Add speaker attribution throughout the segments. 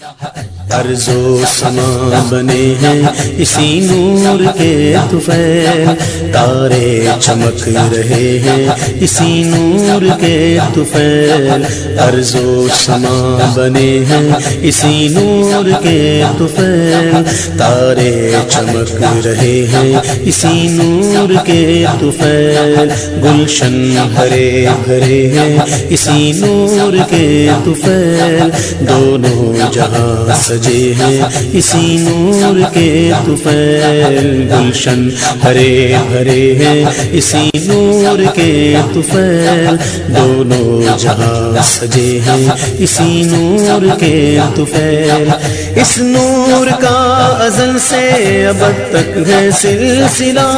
Speaker 1: اللہ ارض و سما بنے ہیں۔ اسی نور کے طفیل تارے چمک رہے ہیں۔ اسی نور کے طفیل ارض و سما بنے ہیں۔ اسی نور کے طفیل تارے چمک رہے ہیں۔ اسی نور کے طفیل گلشن ہرے بھرے ہیں۔ اسی نور کے طفیل دونوں جہاں سجے ہیں۔ اسی نور کے طفیل گلشن ہرے بھرے ہیں۔ اسی نور کے طفیل دونوں جہاں سجے ہیں۔ اسی نور کے طفیل اس نور کا ازل سے اب تک ہے سلسلہ۔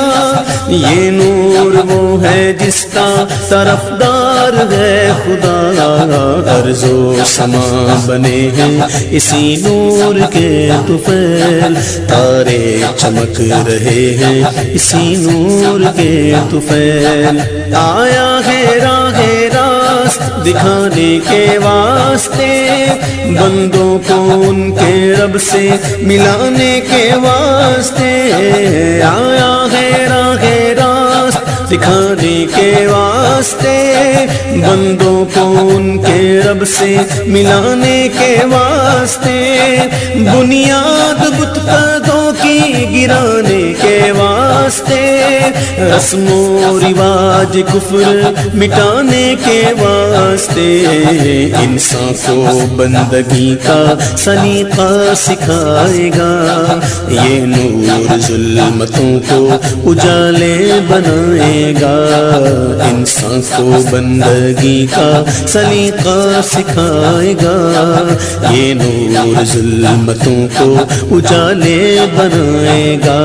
Speaker 1: یہ نور وہ ہے جس کا طرفدار ہے خدا۔ ارض و سما بنے ہیں۔ اسی نور کے طفیل تارے چمک رہے ہیں، اسی نور کے طفیل آیا ہے راہ راست دکھانے کے واسطے، بندوں کو ان کے رب سے ملانے کے واسطے۔ آیا ہے راہ دکھانے کے واسطے، بندوں کو ان کے رب سے ملانے کے واسطے، بنیاد بت پردوں کی گرانے کے واسطے رسم و رواج کفر مٹانے کے واسطے انسان کو بندگی کا سلیقہ سکھائے گا۔ یہ نور ظلمتوں کو اجالے بنائے گا۔ انسان کو بندگی کا سلیقہ سکھائے گا۔ یہ نور ظلمتوں کو اجالے بنائے گا۔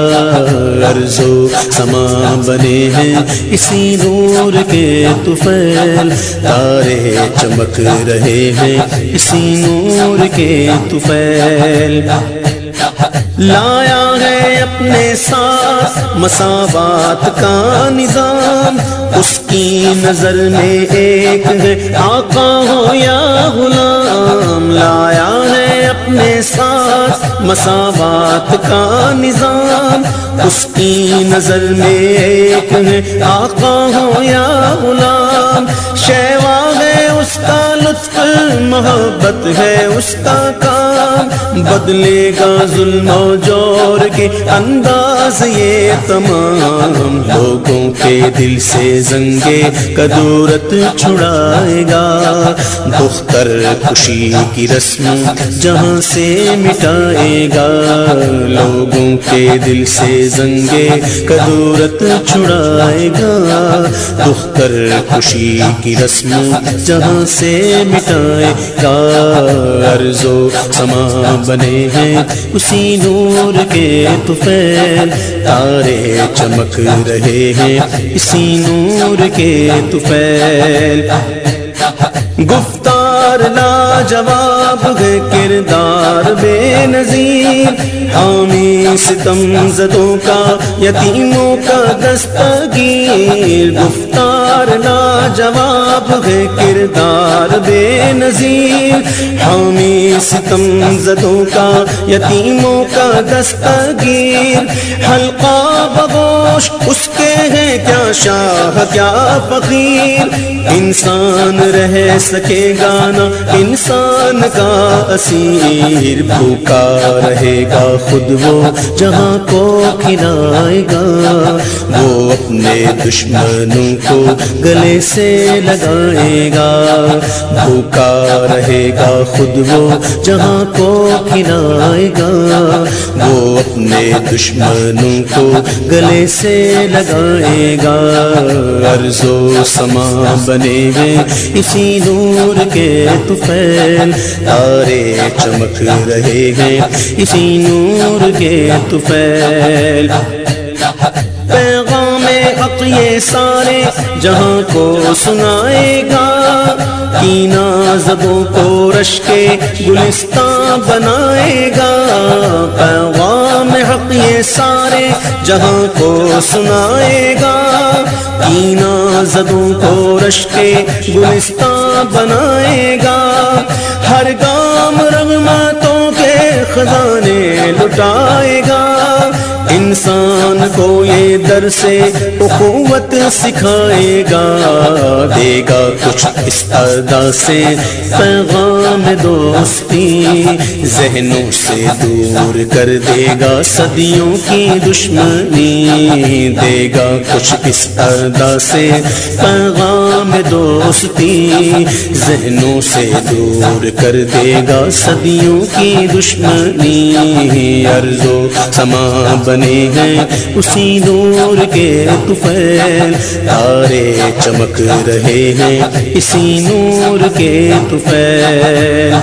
Speaker 1: عرض و سما بنے ہیں اسی نور کے طفیل تارے چمک رہے ہیں اسی نور کے طفیل لایا ہے اپنے ساتھ مساوات کا نظام۔ اس کی نظر میں ایک ہے، آقا ہو یا غلام۔ لایا ہے اپنے ساتھ مساوات کا نظام۔ اس کی نظر میں ایک ہے، آقا ہو یا غلام۔ شیوا ہے، اس کا لطف، محبت ہے، اس کا کام۔ بدلے گا ظلم و جور کے انداز یہ تمام کے دل سے زنگے کدورت چھڑائے گا۔ دختر خوشی کی رسم جہاں سے مٹائے گا۔ لوگوں کے دل سے زنگے کدورت چھڑائے گا۔ دختر خوشی کی رسم جہاں سے مٹائے گا۔ عرض و سما بنے ہیں اسی نور کے طفیل تارے چمک رہے ہیں اسی نور کے طفیل گفتار لا جواب ہے کردار بے نظیر۔ حامی ستم زدوں کا، یتیموں کا دستگیر۔ گفتار لا جواب ہے کردار بے نظیر۔ حامی ستم زدوں کا، یتیموں کا دستگیر۔ حلقہ بگوش، اس کے ہیں کیا شاہ، کیا فقیر۔ انسان رہ سکے گا نا، انسان کا اسیر۔ بھوکا رہے گا۔ خود وہ جہاں کو کھلائے گا، وہ اپنے دشمنوں کو گلے سے لگائے گا۔ بھوکا رہے گا خود وہ جہاں کو کھلائے گا۔ وہ اپنے دشمنوں کو گلے سے لگائے گا۔ عرض و سما بنے ہیں اسی نور کے طفیل، تارے چمک رہے ہیں اسی نور کے طفیل پیغام حق یہ سارے جہاں کو سنائے گا۔ کینا زبوں کو رش کے گلستان بنائے گا۔ پیغام حق یہ سارے جہاں کو سنائے گا۔ کینا زدوں کو رش کے گلستان بنائے گا۔ ہر گام رغمتوں خزانے لٹائے گا۔ انسان کو یہ در سے اخوت سکھائے گا۔ دے گا کچھ اس ادا سے پیغام دوستی، ذہنوں سے دور کر دے گا صدیوں کی دشمنی۔ دے گا کچھ اس ادا سے پیغام دوستی، ذہنوں سے دور کر دے گا صدیوں کی دشمنی عرض و سما بنے ہیں اسی نور کے طفیل تارے چمک رہے ہیں اسی نور کے طفیل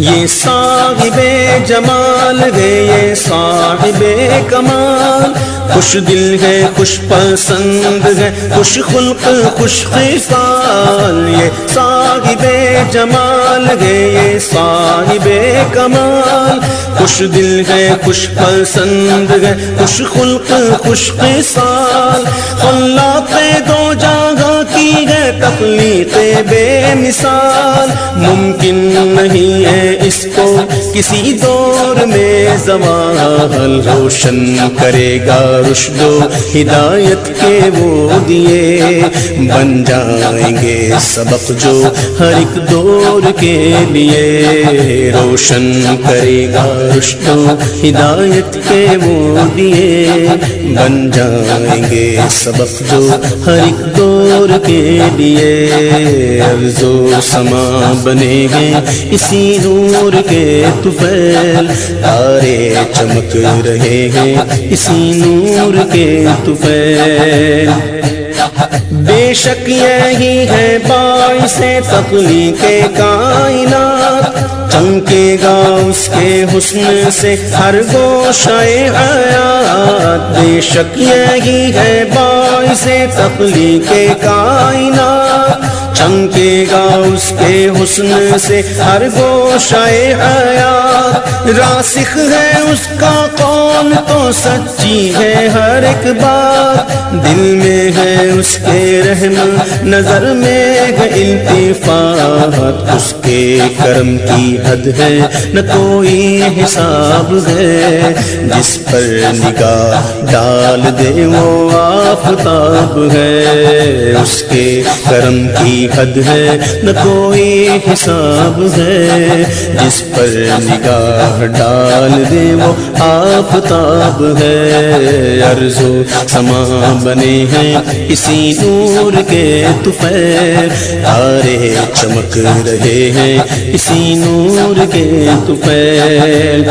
Speaker 1: یہ صاحب جمال ہے، یہ صاحب کمال۔ خوش دل ہے، خوش پسند ہے، خوش خلق، خوش خصال۔ یہ صاحب جمال ہے، یہ صاحب کمال۔ خوش دل ہے، خوش پسند ہے، خوش خلق، خوش خصال۔ خلاق دو جگہ کی ہے تخلیق بے مثال۔ ممکن نہیں ہے اس کو کسی دور میں زوال روشن کرے گا رشد و ہدایت کے وہ دیے۔ بن جائیں گے سبق جو ہر ایک دور کے لیے۔ روشن کرے گا رشد و ہدایت کے وہ دیے۔ بن جائیں گے سبق جو ہر ایک دور کے کے لیے عرض و سما بنے ہیں۔ اسی نور کے طفیل تارے چمک رہے ہیں۔ اسی نور کے طفیل بے شک یہی ہے باعث تخلیق کائنات۔ چمکے گا اس کے حسن سے ہر گوشہ حیات۔ بے شک یہی ہے باعث تخلیق کائنات چمکے گا اس کے حسن سے ہر گوشہ حیات۔ راسخ ہے اس کا قول تو سچی ہے ہر ایک بات۔ دل میں ہے اس کے رحم، نظر میں ہے التفات۔ اس کے کرم کی حد ہے، نہ کوئی حساب ہے۔ جس پر نگاہ ڈال دے وہ آفتاب ہے۔ اس کے کرم کی حد ہے، نہ کوئی حساب ہے۔ جس پر نگاہ ڈال دے وہ آفتاب ہے۔ عرض و سما بنے ہیں اسی نور کے طفیل تارے چمک رہے ہیں اسی نور کے طفیل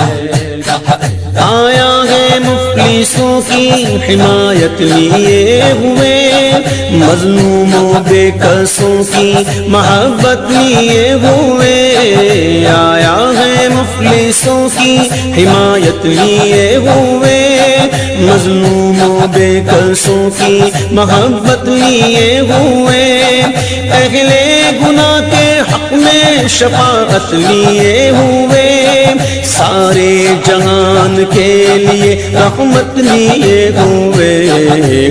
Speaker 1: آیا ہے مفلسوں کی حمایت لیے ہوئے، مظلوموں، بے قصوں کی محبت لیے ہوئے۔ آیا ہے مفلسوں کی حمایت لیے ہوئے، مظلوموں، بے قصوں کی محبت لیے ہوئے۔ اہل گناہ کے حق میں شفاعت لیے ہوئے۔ سارے جہان کے لیے رحمت لیے ہوئے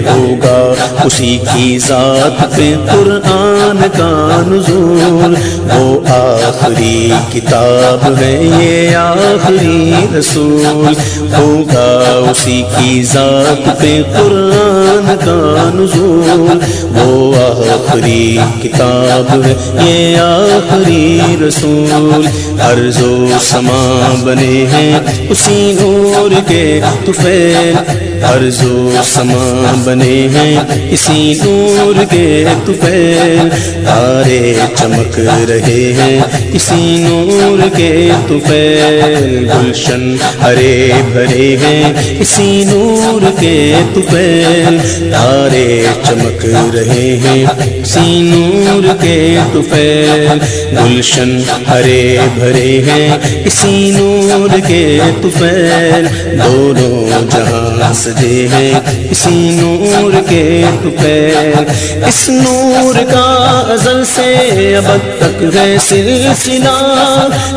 Speaker 1: ہوگا۔ اسی کی ذات پہ قرآن کا نزول۔ وہ آخری کتاب ہے یہ آخری رسول۔ ہوگا اسی کی ذات پہ قرآن کا نزول۔ وہ آخری کتاب ہے۔ یہ آخری رسول عرض و سما بنے ہیں۔ اسی نور کے طفیل عرض و سما بنے ہیں، اسی نور کے طفیل تارے چمک رہے ہیں۔ اسی نور کے طفیل گلشن ہرے بھرے ہیں۔ اسی نور کے طفیل تارے چمک رہے ہیں۔ اسی نور کے طفیل گلشن ہرے بھرے ہیں۔ اسی نور کے طفیل دونوں جہاں سجے ہیں اسی نور کے طفیل اس نور کا ازل سے اب تک ہے سلسلہ۔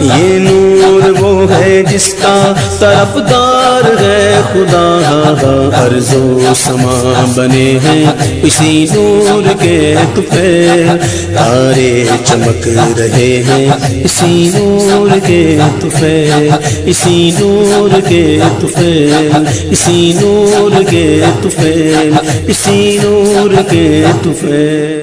Speaker 1: یہ نور وہ ہے جس کا طرفدار ہے خدا۔ ارض و سما بنے ہیں اسی نور کے تفیل تارے چمک رہے ہیں اسی نور کے تفیل اسی نور کے تفیل اسی نور نور کے تفیل اسی نور کے تفیل۔